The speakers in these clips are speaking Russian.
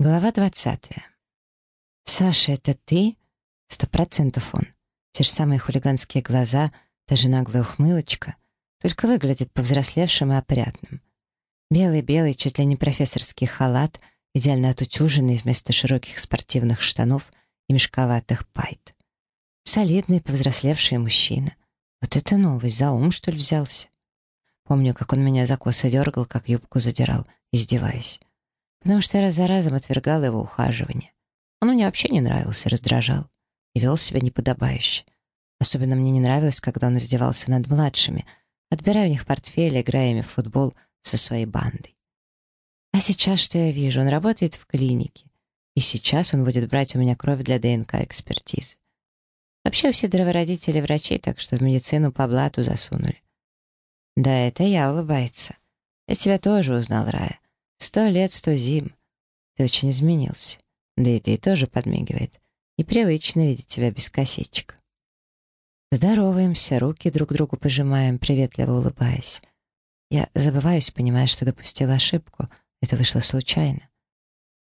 Глава двадцатая. «Саша, это ты?» Сто процентов он. Те же самые хулиганские глаза, даже наглая ухмылочка, только выглядит повзрослевшим и опрятным. Белый-белый, чуть ли не профессорский халат, идеально отутюженный вместо широких спортивных штанов и мешковатых пайт. Солидный, повзрослевший мужчина. Вот это новость, за ум, что ли, взялся? Помню, как он меня за косы дергал, как юбку задирал, издеваясь. Потому что я раз за разом отвергал его ухаживание. Он мне вообще не нравился, раздражал и вел себя неподобающе. Особенно мне не нравилось, когда он издевался над младшими, отбирая у них портфели, играя ими в футбол со своей бандой. А сейчас что я вижу? Он работает в клинике. И сейчас он будет брать у меня кровь для ДНК-экспертизы. Вообще все дровородители врачи, так что в медицину по блату засунули. Да, это я улыбается. Я тебя тоже узнал, Рая. Сто лет, сто зим. Ты очень изменился. Да и ты тоже подмигивает. Непривычно видеть тебя без косичек. Здороваемся, руки друг другу пожимаем, приветливо улыбаясь. Я забываюсь, понимая, что допустила ошибку. Это вышло случайно.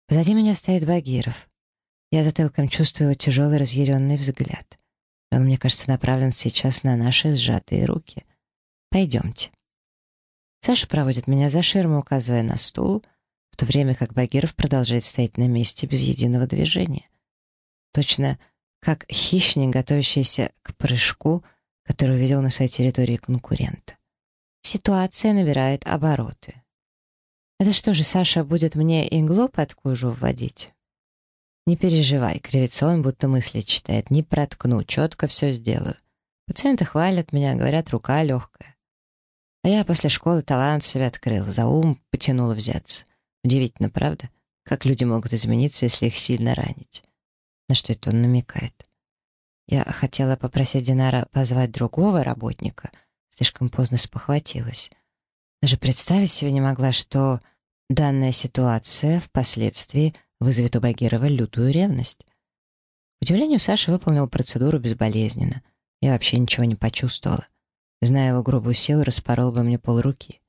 Позади меня стоит Багиров. Я затылком чувствую его тяжелый разъяренный взгляд. Он, мне кажется, направлен сейчас на наши сжатые руки. Пойдемте. Саша проводит меня за ширму, указывая на стул, в то время как Багиров продолжает стоять на месте без единого движения. Точно как хищник, готовящийся к прыжку, который увидел на своей территории конкурента. Ситуация набирает обороты. Это что же, Саша будет мне иглу под кожу вводить? Не переживай, кривится он, будто мысли читает. Не проткну, четко все сделаю. Пациенты хвалят меня, говорят, рука легкая. А я после школы талант себе открыл, за ум потянула взяться. Удивительно, правда? Как люди могут измениться, если их сильно ранить? На что это он намекает? Я хотела попросить Динара позвать другого работника, слишком поздно спохватилась. Даже представить себе не могла, что данная ситуация впоследствии вызовет у Багирова лютую ревность. К удивлению, Саша выполнил процедуру безболезненно. Я вообще ничего не почувствовала. Зная его грубую силу, распорол бы мне полруки.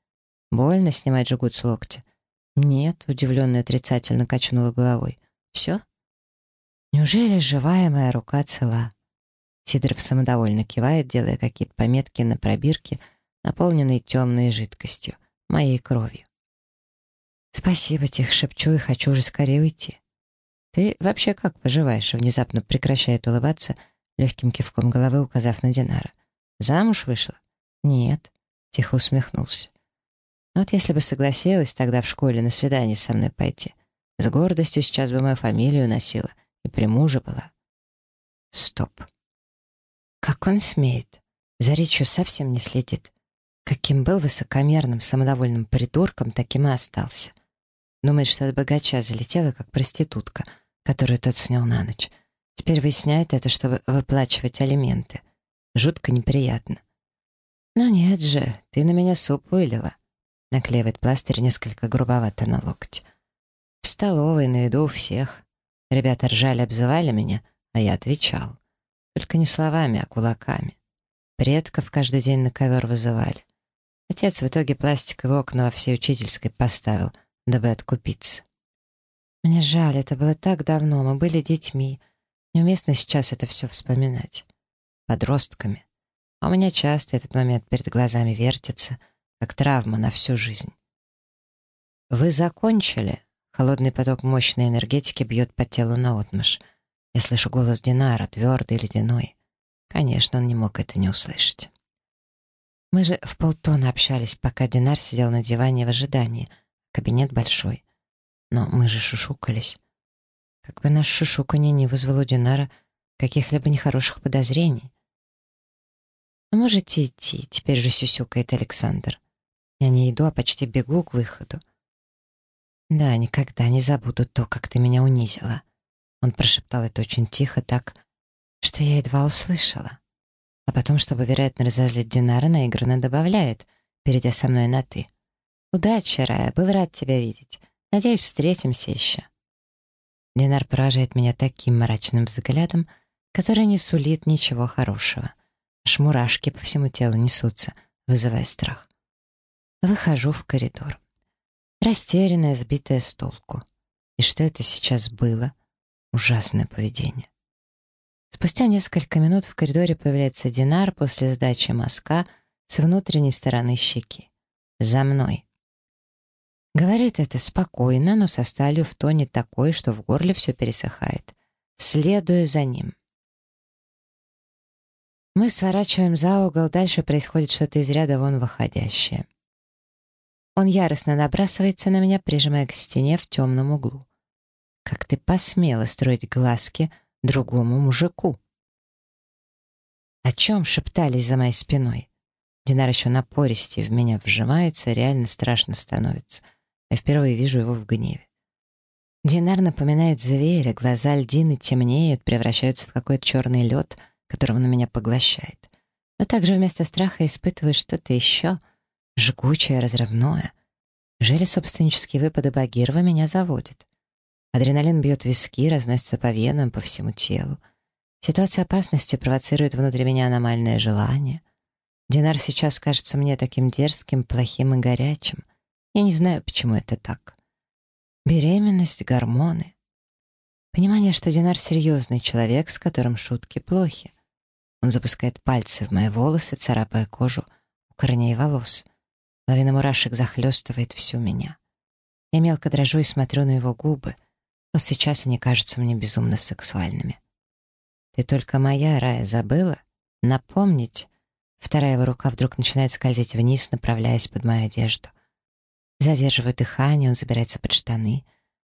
Больно снимать жгут с локтя? Нет, удивленно отрицательно качнула головой. Все? Неужели живая моя рука цела? Сидоров самодовольно кивает, делая какие-то пометки на пробирке, наполненной темной жидкостью, моей кровью. «Спасибо, тихо шепчу и хочу уже скорее уйти». «Ты вообще как поживаешь?» Внезапно прекращает улыбаться, легким кивком головы указав на Динара. «Замуж вышла?» «Нет», — тихо усмехнулся. «Вот если бы согласилась тогда в школе на свидание со мной пойти, с гордостью сейчас бы мою фамилию носила и при муже была». «Стоп. Как он смеет? За речью совсем не следит. Каким был высокомерным, самодовольным придурком, таким и остался. Думает, что от богача залетела, как проститутка, которую тот снял на ночь. Теперь выясняет это, чтобы выплачивать алименты. Жутко неприятно. «Ну нет же, ты на меня суп вылила», — наклеивает пластырь несколько грубовато на локоть. «В столовой, на еду у всех. Ребята ржали, обзывали меня, а я отвечал. Только не словами, а кулаками. Предков каждый день на ковер вызывали. Отец в итоге пластиковые окна во всей учительской поставил, дабы откупиться. Мне жаль, это было так давно, мы были детьми. Неуместно сейчас это все вспоминать. Подростками. А у меня часто этот момент перед глазами вертится, как травма на всю жизнь. «Вы закончили?» Холодный поток мощной энергетики бьет по телу наотмашь. Я слышу голос Динара, твердый, ледяной. Конечно, он не мог это не услышать. Мы же в полтона общались, пока Динар сидел на диване в ожидании. Кабинет большой. Но мы же шушукались. Как бы наш шушуканье не вызвало у Динара каких-либо нехороших подозрений. «А можете идти?» — теперь же сюсюкает Александр. Я не иду, а почти бегу к выходу. «Да, никогда не забуду то, как ты меня унизила». Он прошептал это очень тихо, так, что я едва услышала. А потом, чтобы, вероятно, разозлить Динара, наигранно добавляет, перейдя со мной на «ты». «Удачи, Рая, был рад тебя видеть. Надеюсь, встретимся еще». Динар поражает меня таким мрачным взглядом, который не сулит ничего хорошего. Аж мурашки по всему телу несутся, вызывая страх. Выхожу в коридор. Растерянная, сбитая с толку. И что это сейчас было? Ужасное поведение. Спустя несколько минут в коридоре появляется Динар после сдачи мазка с внутренней стороны щеки. «За мной». Говорит это спокойно, но со сталью в тоне такой, что в горле все пересыхает. Следуя за ним. Мы сворачиваем за угол, дальше происходит что-то из ряда вон выходящее. Он яростно набрасывается на меня, прижимая к стене в темном углу. «Как ты посмела строить глазки другому мужику?» О чем шептались за моей спиной? Динар еще напористее в меня вжимается, реально страшно становится. Я впервые вижу его в гневе. Динар напоминает зверя, глаза льдины темнеют, превращаются в какой-то черный лед, которым он меня поглощает. Но также вместо страха испытываю что-то еще — жгучее, разрывное. Жили собственнические выпады Багирова меня заводят. Адреналин бьет виски, разносится по венам, по всему телу. Ситуация опасности провоцирует внутри меня аномальное желание. Динар сейчас кажется мне таким дерзким, плохим и горячим. Я не знаю, почему это так. Беременность, гормоны. Понимание, что Динар серьезный человек, с которым шутки плохи. Он запускает пальцы в мои волосы, царапая кожу у корней волос — Лавина мурашек захлестывает всю меня. Я мелко дрожу и смотрю на его губы. Вот сейчас они кажутся мне безумно сексуальными. «Ты только моя, Рая, забыла? Напомнить?» Вторая его рука вдруг начинает скользить вниз, направляясь под мою одежду. Задерживаю дыхание, он забирается под штаны.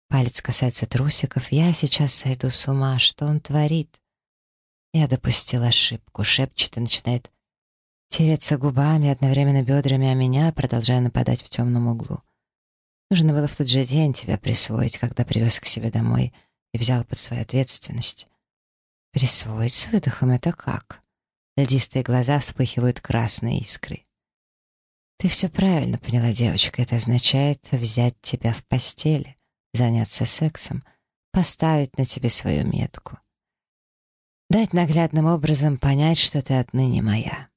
Палец касается трусиков. Я сейчас сойду с ума. Что он творит? Я допустил ошибку. Шепчет и начинает тереться губами, одновременно бедрами о меня, продолжая нападать в темном углу. Нужно было в тот же день тебя присвоить, когда привез к себе домой и взял под свою ответственность. Присвоить с выдохом — это как? Льдистые глаза вспыхивают красные искры. Ты все правильно поняла, девочка. Это означает взять тебя в постели, заняться сексом, поставить на тебе свою метку. Дать наглядным образом понять, что ты отныне моя.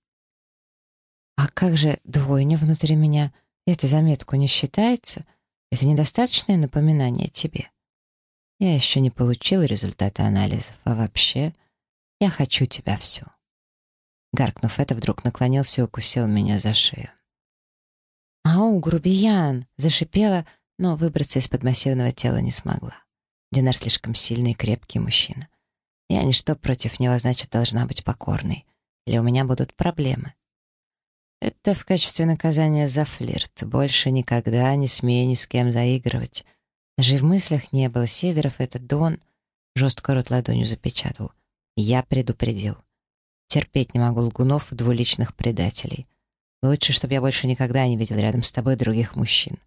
А как же двойня внутри меня? Эта заметку не считается? Это недостаточное напоминание тебе. Я еще не получил результаты анализов, а вообще я хочу тебя всю. Гаркнув это, вдруг наклонился и укусил меня за шею. «Ау, грубиян!» — зашипела, но выбраться из-под массивного тела не смогла. Динар слишком сильный и крепкий мужчина. Я ничто против него, значит, должна быть покорной. Или у меня будут проблемы. Это в качестве наказания за флирт. Больше никогда не смей ни с кем заигрывать. Даже в мыслях не было. Сидоров — это Дон. Жестко рот ладонью запечатал. Я предупредил. Терпеть не могу лгунов и двуличных предателей. Лучше, чтобы я больше никогда не видел рядом с тобой других мужчин.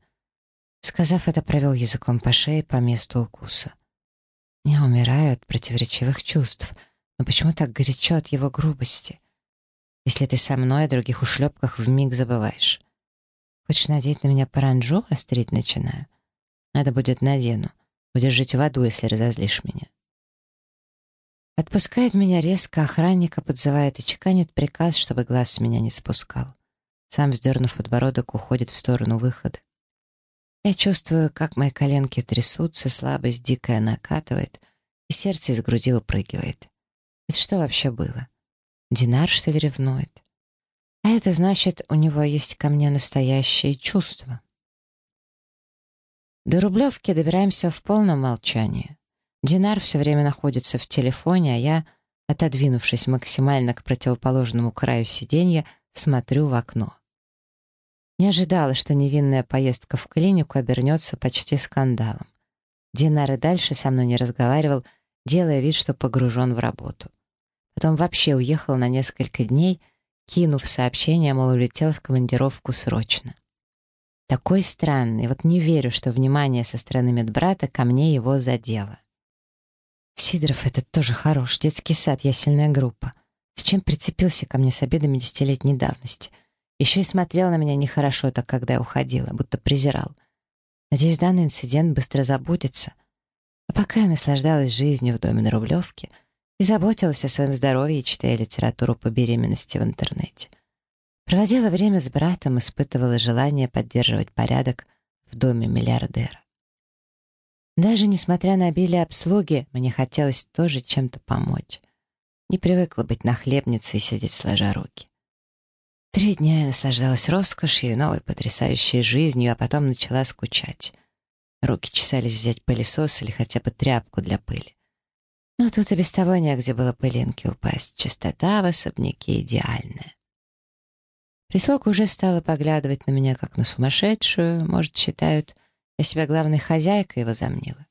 Сказав это, провел языком по шее по месту укуса. Я умираю от противоречивых чувств, но почему так горячо от его грубости? Если ты со мной о других ушлепках вмиг забываешь. Хочешь надеть на меня паранджу, острить начинаю? Надо будет надену. Будешь жить в аду, если разозлишь меня. Отпускает меня резко, охранника подзывает и чеканит приказ, чтобы глаз с меня не спускал. Сам, вздернув подбородок, уходит в сторону выхода. Я чувствую, как мои коленки трясутся, слабость дикая накатывает, и сердце из груди выпрыгивает. Это что вообще было? Динар, что ли, ревнует? А это значит, у него есть ко мне настоящее чувство. До Рублевки добираемся в полном молчании. Динар все время находится в телефоне, а я, отодвинувшись максимально к противоположному краю сиденья, смотрю в окно. Не ожидала, что невинная поездка в клинику обернется почти скандалом. Динар и дальше со мной не разговаривал, делая вид, что погружен в работу. Потом вообще уехал на несколько дней, кинув сообщение, мол, улетел в командировку срочно. Такой странный, вот не верю, что внимание со стороны медбрата ко мне его задело. Сидоров этот тоже хорош, детский сад, я сильная группа. Зачем прицепился ко мне с обедами десятилетней давности? Еще и смотрел на меня нехорошо так, когда я уходила, будто презирал. Надеюсь, данный инцидент быстро забудется. А пока я наслаждалась жизнью в доме на Рублевке — и заботилась о своем здоровье, читая литературу по беременности в интернете. Проводила время с братом, испытывала желание поддерживать порядок в доме миллиардера. Даже несмотря на обилие обслуги, мне хотелось тоже чем-то помочь. Не привыкла быть нахлебницей и сидеть сложа руки. Три дня я наслаждалась роскошью и новой потрясающей жизнью, а потом начала скучать. Руки чесались взять пылесос или хотя бы тряпку для пыли. Но тут и без того негде было пылинки упасть. Чистота в особняке идеальная. Прислуга уже стала поглядывать на меня как на сумасшедшую, может, считают, я себя главной хозяйкой возомнила.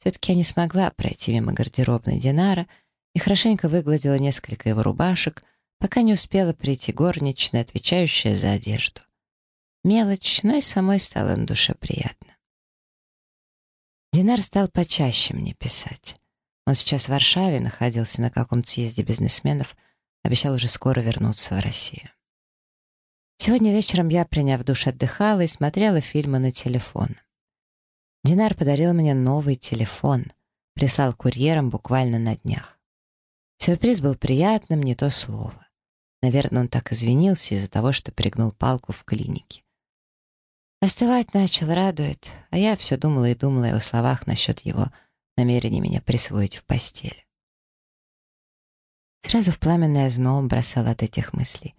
Все-таки я не смогла пройти мимо гардеробной Динара и хорошенько выгладила несколько его рубашек, пока не успела прийти горничная, отвечающая за одежду. Мелочь, но и самой стало на душе приятно. Динар стал почаще мне писать. Он сейчас в Варшаве, находился на каком-то съезде бизнесменов, обещал уже скоро вернуться в Россию. Сегодня вечером я, приняв душ, отдыхала и смотрела фильмы на телефон. Динар подарил мне новый телефон, прислал курьером буквально на днях. Сюрприз был приятным, не то слово. Наверное, он так извинился из-за того, что перегнул палку в клинике. Остывать начал, радует, а я все думала и думала о словах насчет его намерения меня присвоить в постель. Сразу в пламенное зном бросала от этих мыслей.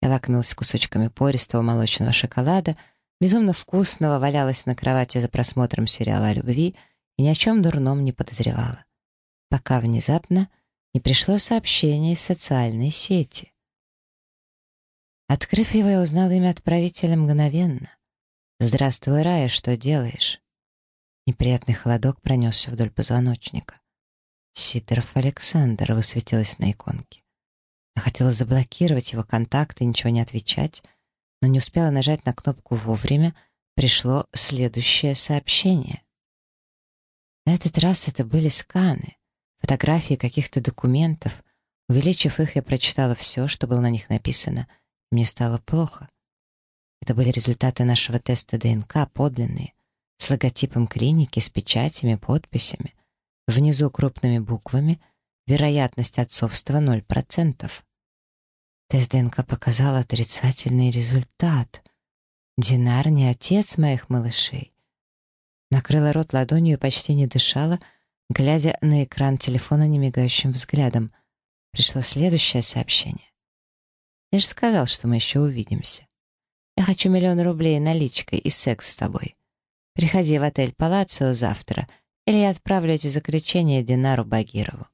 Я лакомилась кусочками пористого молочного шоколада, безумно вкусного, валялась на кровати за просмотром сериала о любви и ни о чем дурном не подозревала. Пока внезапно не пришло сообщение из социальной сети. Открыв его, я узнала имя отправителя мгновенно. «Здравствуй, Рая, что делаешь?» Неприятный холодок пронесся вдоль позвоночника. «Сидоров Александр» высветилось на иконке. Я хотела заблокировать его контакты и ничего не отвечать, но не успела нажать на кнопку вовремя, пришло следующее сообщение. На этот раз это были сканы, фотографии каких-то документов. Увеличив их, я прочитала все, что было на них написано. Мне стало плохо. Это были результаты нашего теста ДНК, подлинные, с логотипом клиники, с печатями, подписями. Внизу крупными буквами «Вероятность отцовства 0%». Тест ДНК показал отрицательный результат. Динар не отец моих малышей. Накрыла рот ладонью и почти не дышала, глядя на экран телефона немигающим взглядом. Пришло следующее сообщение. «Я же сказал, что мы еще увидимся. Я хочу миллион рублей наличкой и секс с тобой. Приходи в отель Палацио завтра, или я отправлю эти заключения Динару Багирову».